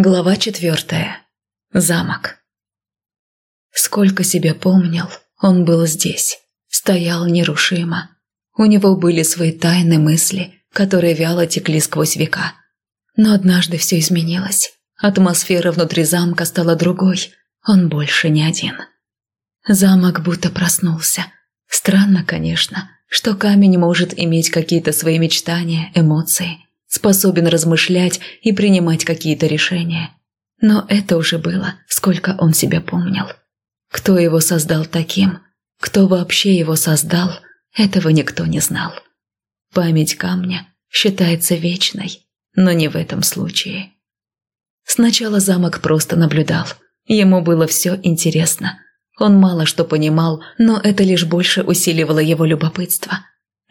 Глава четвертая. Замок. Сколько себя помнил, он был здесь. Стоял нерушимо. У него были свои тайны мысли, которые вяло текли сквозь века. Но однажды все изменилось. Атмосфера внутри замка стала другой. Он больше не один. Замок будто проснулся. Странно, конечно, что камень может иметь какие-то свои мечтания, эмоции – способен размышлять и принимать какие-то решения. Но это уже было, сколько он себя помнил. Кто его создал таким, кто вообще его создал, этого никто не знал. Память камня считается вечной, но не в этом случае. Сначала замок просто наблюдал. Ему было все интересно. Он мало что понимал, но это лишь больше усиливало его любопытство.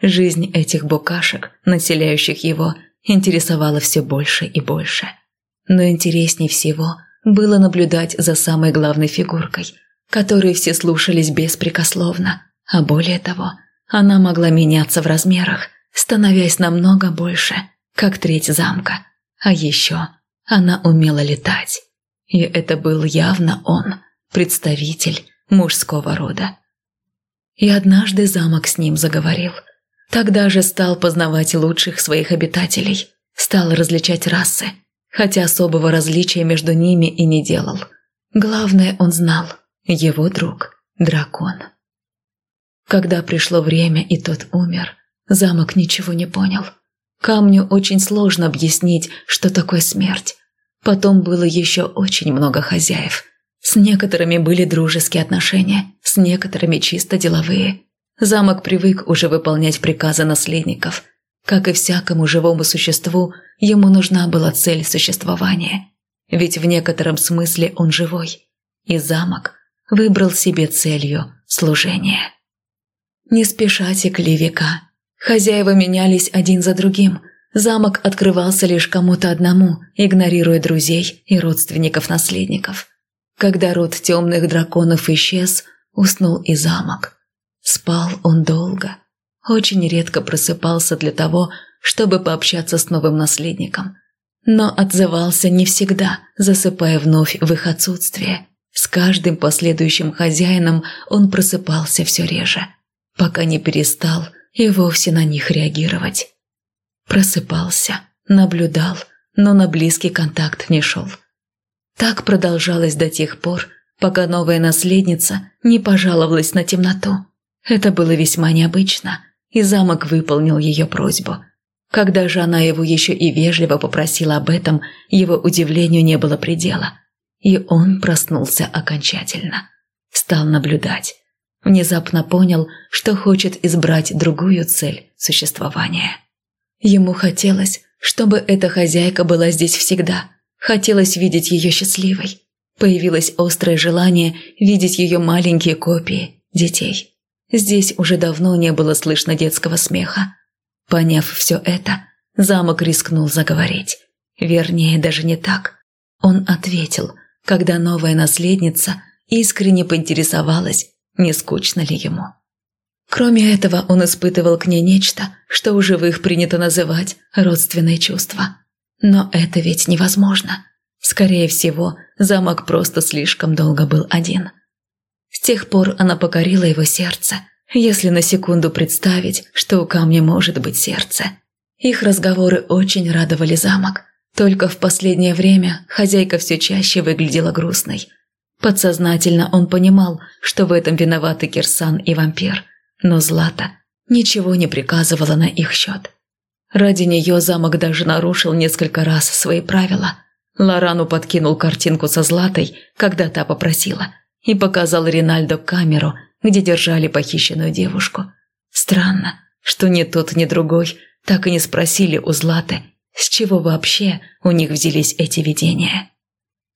Жизнь этих букашек, населяющих его, интересовало все больше и больше. Но интересней всего было наблюдать за самой главной фигуркой, которой все слушались беспрекословно, а более того, она могла меняться в размерах, становясь намного больше, как треть замка. А еще она умела летать. И это был явно он, представитель мужского рода. И однажды замок с ним заговорил – Тогда же стал познавать лучших своих обитателей, стал различать расы, хотя особого различия между ними и не делал. Главное он знал – его друг – дракон. Когда пришло время и тот умер, замок ничего не понял. Камню очень сложно объяснить, что такое смерть. Потом было еще очень много хозяев. С некоторыми были дружеские отношения, с некоторыми чисто деловые – Замок привык уже выполнять приказы наследников. Как и всякому живому существу, ему нужна была цель существования. Ведь в некотором смысле он живой. И замок выбрал себе целью служение. Не спеша текли века. Хозяева менялись один за другим. Замок открывался лишь кому-то одному, игнорируя друзей и родственников-наследников. Когда род темных драконов исчез, уснул и замок – Спал он долго, очень редко просыпался для того, чтобы пообщаться с новым наследником. Но отзывался не всегда, засыпая вновь в их отсутствие. С каждым последующим хозяином он просыпался все реже, пока не перестал и вовсе на них реагировать. Просыпался, наблюдал, но на близкий контакт не шел. Так продолжалось до тех пор, пока новая наследница не пожаловалась на темноту. Это было весьма необычно, и замок выполнил ее просьбу. Когда же она его еще и вежливо попросила об этом, его удивлению не было предела. И он проснулся окончательно. Стал наблюдать. Внезапно понял, что хочет избрать другую цель существования. Ему хотелось, чтобы эта хозяйка была здесь всегда. Хотелось видеть ее счастливой. Появилось острое желание видеть ее маленькие копии детей. Здесь уже давно не было слышно детского смеха. Поняв все это, замок рискнул заговорить. Вернее, даже не так. Он ответил, когда новая наследница искренне поинтересовалась, не скучно ли ему. Кроме этого, он испытывал к ней нечто, что у живых принято называть родственные чувства. Но это ведь невозможно. Скорее всего, замок просто слишком долго был один – с тех пор она покорила его сердце, если на секунду представить, что у камня может быть сердце. Их разговоры очень радовали замок. Только в последнее время хозяйка все чаще выглядела грустной. Подсознательно он понимал, что в этом виноваты Кирсан и вампир. Но Злата ничего не приказывала на их счет. Ради нее замок даже нарушил несколько раз свои правила. Лорану подкинул картинку со Златой, когда та попросила – и показал Ринальдо камеру, где держали похищенную девушку. Странно, что ни тот, ни другой так и не спросили у Златы, с чего вообще у них взялись эти видения.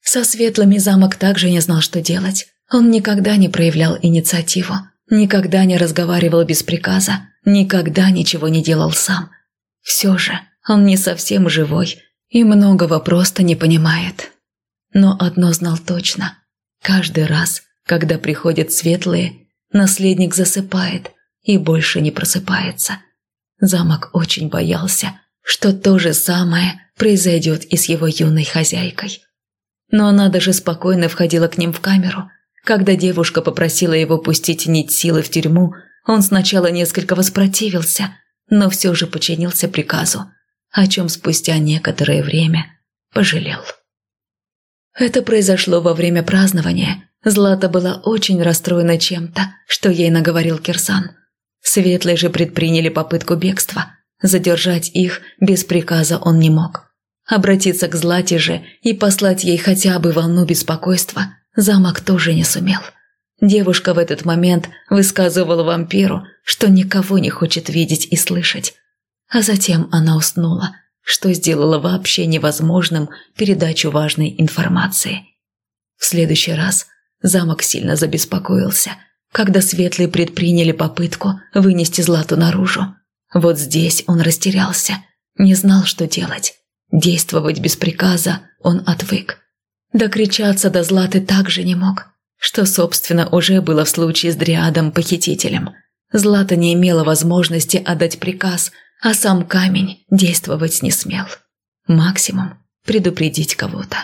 Со светлыми замок также не знал, что делать. Он никогда не проявлял инициативу, никогда не разговаривал без приказа, никогда ничего не делал сам. Все же он не совсем живой и многого просто не понимает. Но одно знал точно – Каждый раз, когда приходят светлые, наследник засыпает и больше не просыпается. Замок очень боялся, что то же самое произойдет и с его юной хозяйкой. Но она даже спокойно входила к ним в камеру. Когда девушка попросила его пустить нить силы в тюрьму, он сначала несколько воспротивился, но все же подчинился приказу, о чем спустя некоторое время пожалел. Это произошло во время празднования. Злата была очень расстроена чем-то, что ей наговорил Кирсан. Светлые же предприняли попытку бегства. Задержать их без приказа он не мог. Обратиться к Злате же и послать ей хотя бы волну беспокойства замок тоже не сумел. Девушка в этот момент высказывала вампиру, что никого не хочет видеть и слышать. А затем она уснула, что сделало вообще невозможным передачу важной информации. В следующий раз замок сильно забеспокоился, когда светлые предприняли попытку вынести Злату наружу. Вот здесь он растерялся, не знал, что делать. Действовать без приказа он отвык. Докричаться до Златы также не мог что, собственно, уже было в случае с Дриадом-похитителем. Злата не имела возможности отдать приказ, а сам камень действовать не смел. Максимум – предупредить кого-то.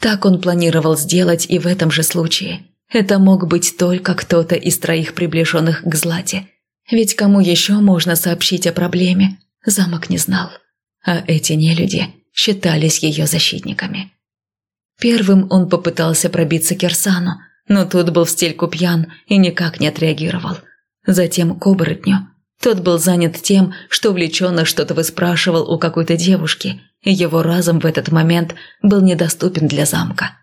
Так он планировал сделать и в этом же случае. Это мог быть только кто-то из троих приближенных к Злате. Ведь кому еще можно сообщить о проблеме, замок не знал. А эти нелюди считались ее защитниками. Первым он попытался пробиться к Кирсану, но тот был в стельку пьян и никак не отреагировал. Затем к оборотню. Тот был занят тем, что увлеченно что-то выспрашивал у какой-то девушки, и его разум в этот момент был недоступен для замка.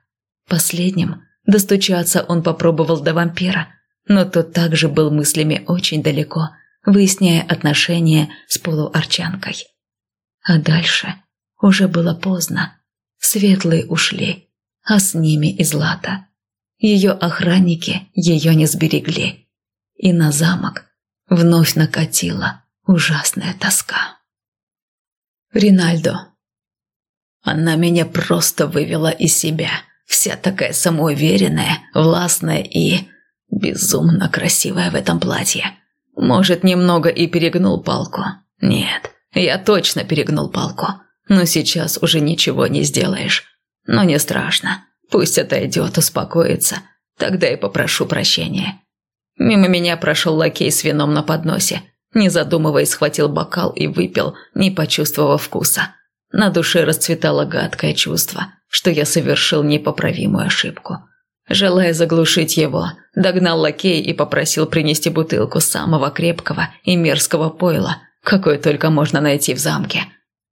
Последним достучаться он попробовал до вампира, но тот также был мыслями очень далеко, выясняя отношения с полуарчанкой. А дальше уже было поздно. Светлые ушли а с ними и Злата. Ее охранники ее не сберегли. И на замок вновь накатила ужасная тоска. Ринальдо. Она меня просто вывела из себя. Вся такая самоуверенная, властная и безумно красивая в этом платье. Может, немного и перегнул палку. Нет, я точно перегнул палку. Но сейчас уже ничего не сделаешь. Но не страшно. Пусть отойдет, успокоится. Тогда и попрошу прощения. Мимо меня прошел лакей с вином на подносе. Не задумываясь, схватил бокал и выпил, не почувствовав вкуса. На душе расцветало гадкое чувство, что я совершил непоправимую ошибку. Желая заглушить его, догнал лакей и попросил принести бутылку самого крепкого и мерзкого пойла, какое только можно найти в замке.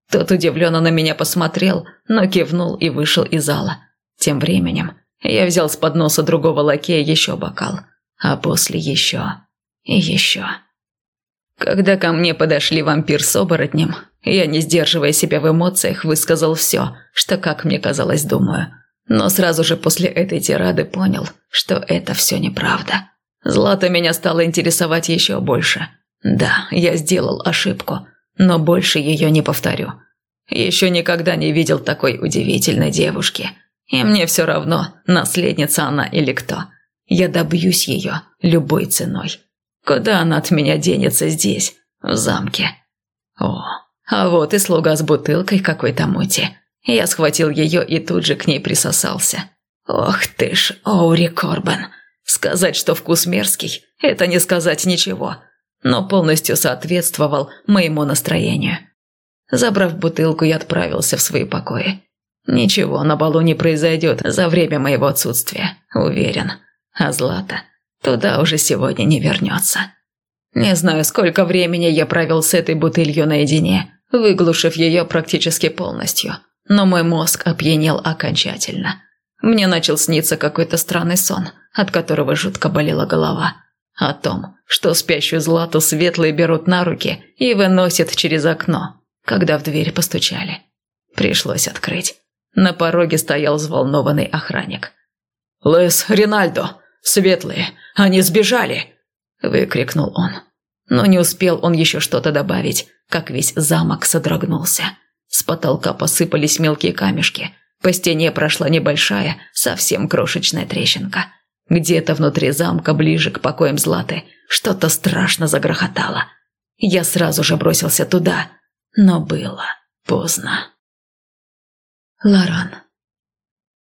Тот удивленно на меня посмотрел, но кивнул и вышел из зала. Тем временем я взял с подноса другого лакея еще бокал, а после еще и еще. Когда ко мне подошли вампир с оборотнем, я, не сдерживая себя в эмоциях, высказал все, что, как мне казалось, думаю. Но сразу же после этой тирады понял, что это все неправда. Злата меня стало интересовать еще больше. Да, я сделал ошибку, но больше ее не повторю. Еще никогда не видел такой удивительной девушки. И мне все равно, наследница она или кто. Я добьюсь ее любой ценой. Куда она от меня денется здесь, в замке? О, а вот и слуга с бутылкой какой-то мути. Я схватил ее и тут же к ней присосался. Ох ты ж, Оури Корбан. Сказать, что вкус мерзкий, это не сказать ничего но полностью соответствовал моему настроению. Забрав бутылку, я отправился в свои покои. Ничего на балу не произойдет за время моего отсутствия, уверен. А Злата туда уже сегодня не вернется. Не знаю, сколько времени я провел с этой бутылью наедине, выглушив ее практически полностью. Но мой мозг опьянел окончательно. Мне начал сниться какой-то странный сон, от которого жутко болела голова. О том, что спящую Злату светлые берут на руки и выносят через окно, когда в дверь постучали. Пришлось открыть. На пороге стоял взволнованный охранник. «Лес Ринальдо! Светлые! Они сбежали!» – выкрикнул он. Но не успел он еще что-то добавить, как весь замок содрогнулся. С потолка посыпались мелкие камешки. По стене прошла небольшая, совсем крошечная трещинка – где-то внутри замка, ближе к покоям Златы, что-то страшно загрохотало. Я сразу же бросился туда, но было поздно. Лоран.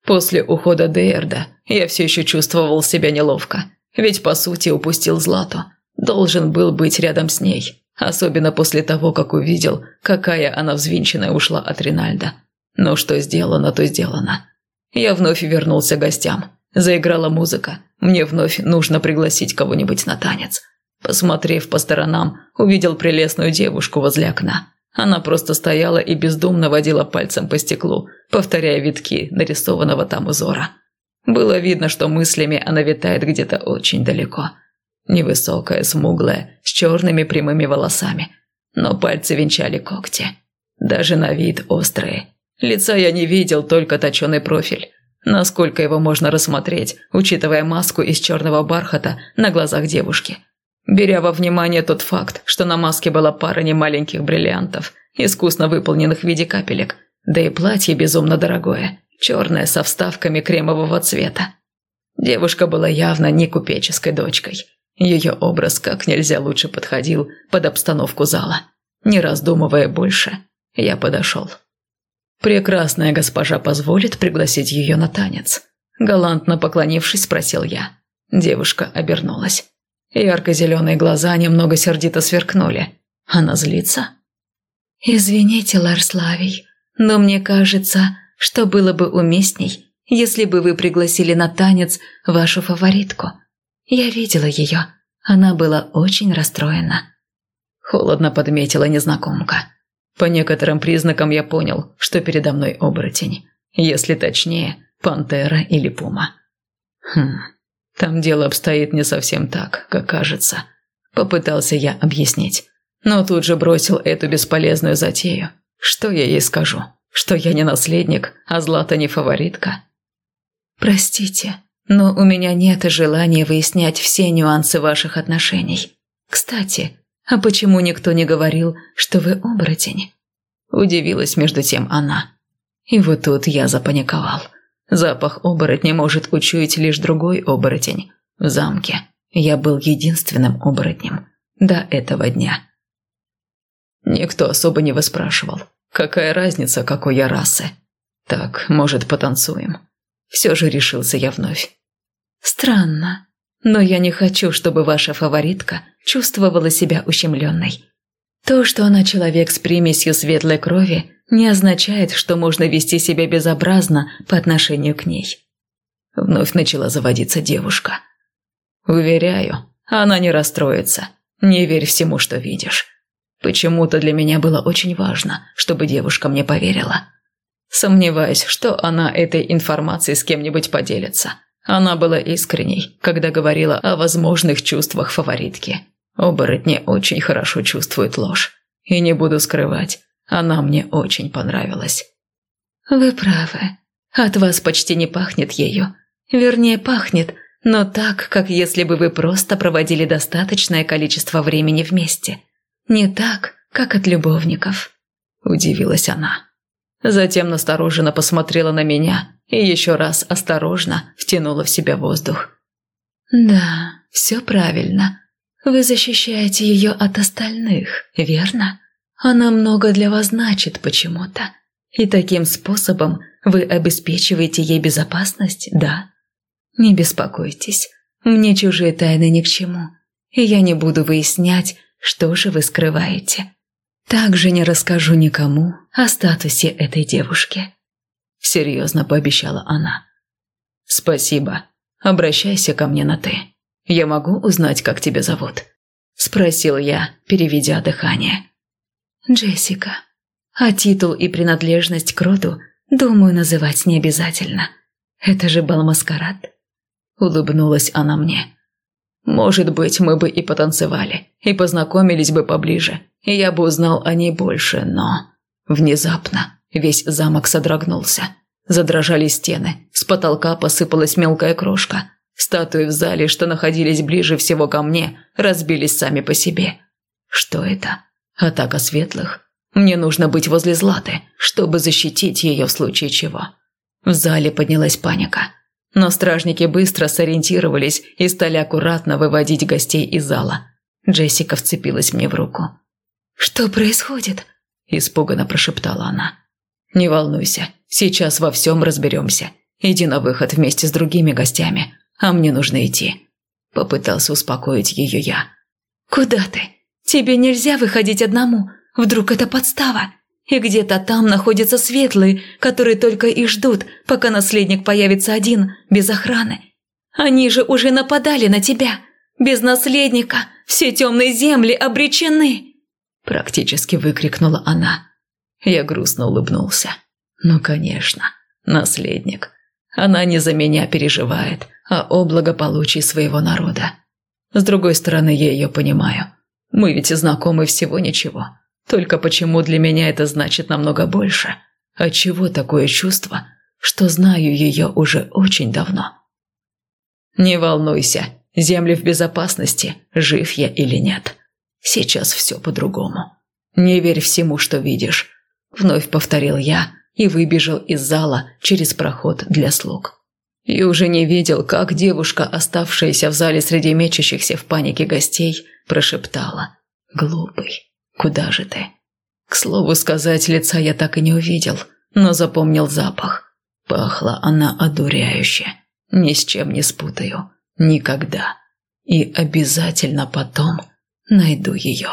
После ухода Дейерда я все еще чувствовал себя неловко, ведь по сути упустил Злату. Должен был быть рядом с ней, особенно после того, как увидел, какая она взвинченная ушла от Ринальда. Но что сделано, то сделано. Я вновь вернулся к гостям. Заиграла музыка. Мне вновь нужно пригласить кого-нибудь на танец. Посмотрев по сторонам, увидел прелестную девушку возле окна. Она просто стояла и бездумно водила пальцем по стеклу, повторяя витки нарисованного там узора. Было видно, что мыслями она витает где-то очень далеко. Невысокая, смуглая, с черными прямыми волосами. Но пальцы венчали когти. Даже на вид острые. Лица я не видел, только точеный профиль. Насколько его можно рассмотреть, учитывая маску из черного бархата на глазах девушки – беря во внимание тот факт, что на маске была пара немаленьких бриллиантов, искусно выполненных в виде капелек, да и платье безумно дорогое, черное со вставками кремового цвета. Девушка была явно не купеческой дочкой. Ее образ как нельзя лучше подходил под обстановку зала. Не раздумывая больше, я подошел. «Прекрасная госпожа позволит пригласить ее на танец?» Галантно поклонившись, спросил я. Девушка обернулась. Ярко-зеленые глаза немного сердито сверкнули. Она злится? «Извините, Ларславий, но мне кажется, что было бы уместней, если бы вы пригласили на танец вашу фаворитку. Я видела ее. Она была очень расстроена». Холодно подметила незнакомка. По некоторым признакам я понял, что передо мной оборотень. Если точнее, пантера или пума. Хм, там дело обстоит не совсем так, как кажется. Попытался я объяснить. Но тут же бросил эту бесполезную затею. Что я ей скажу? Что я не наследник, а Злата не фаворитка? Простите, но у меня нет желания выяснять все нюансы ваших отношений. Кстати, а почему никто не говорил, что вы оборотень? Удивилась между тем она. И вот тут я запаниковал. Запах оборотня может учуять лишь другой оборотень. В замке я был единственным оборотнем до этого дня. Никто особо не выспрашивал, какая разница, какой я расы. Так, может, потанцуем. Все же решился я вновь. Странно, но я не хочу, чтобы ваша фаворитка чувствовала себя ущемленной. То, что она человек с примесью светлой крови, не означает, что можно вести себя безобразно по отношению к ней. Вновь начала заводиться девушка. Уверяю, она не расстроится. Не верь всему, что видишь. Почему-то для меня было очень важно, чтобы девушка мне поверила. Сомневаюсь, что она этой информацией с кем-нибудь поделится. Она была искренней, когда говорила о возможных чувствах фаворитки. Оборотни очень хорошо чувствуют ложь. И не буду скрывать, она мне очень понравилась. Вы правы. От вас почти не пахнет ею. Вернее, пахнет, но так, как если бы вы просто проводили достаточное количество времени вместе. Не так, как от любовников. Удивилась она. Затем настороженно посмотрела на меня и еще раз осторожно втянула в себя воздух. «Да, все правильно. Вы защищаете ее от остальных, верно?» Она много для вас значит почему-то. И таким способом вы обеспечиваете ей безопасность, да? Не беспокойтесь, мне чужие тайны ни к чему, и я не буду выяснять, что же вы скрываете. Также не расскажу никому о статусе этой девушки. Серьезно пообещала она. Спасибо. Обращайся ко мне на «ты». Я могу узнать, как тебя зовут? Спросил я, переведя дыхание. Джессика. А титул и принадлежность к роду, думаю, называть не обязательно. Это же бал-маскарад. Улыбнулась она мне. Может быть, мы бы и потанцевали, и познакомились бы поближе, и я бы узнал о ней больше, но... Внезапно весь замок содрогнулся. Задрожали стены, с потолка посыпалась мелкая крошка. Статуи в зале, что находились ближе всего ко мне, разбились сами по себе. Что это? Атака светлых. Мне нужно быть возле Златы, чтобы защитить ее в случае чего. В зале поднялась паника. Но стражники быстро сориентировались и стали аккуратно выводить гостей из зала. Джессика вцепилась мне в руку. «Что происходит?» – испуганно прошептала она. «Не волнуйся, сейчас во всем разберемся. Иди на выход вместе с другими гостями, а мне нужно идти». Попытался успокоить ее я. «Куда ты? Тебе нельзя выходить одному. Вдруг это подстава? И где-то там находятся светлые, которые только и ждут, пока наследник появится один, без охраны. Они же уже нападали на тебя. Без наследника все темные земли обречены!» Практически выкрикнула она. Я грустно улыбнулся. «Ну, конечно, наследник. Она не за меня переживает, а о благополучии своего народа. С другой стороны, я ее понимаю. Мы ведь знакомы всего ничего. Только почему для меня это значит намного больше? Отчего такое чувство, что знаю ее уже очень давно? Не волнуйся, земли в безопасности, жив я или нет. Сейчас все по-другому. Не верь всему, что видишь. Вновь повторил я и выбежал из зала через проход для слуг. И уже не видел, как девушка, оставшаяся в зале среди мечущихся в панике гостей, прошептала «Глупый, куда же ты?» К слову сказать, лица я так и не увидел, но запомнил запах. Пахла она одуряюще. Ни с чем не спутаю. Никогда. И обязательно потом найду ее.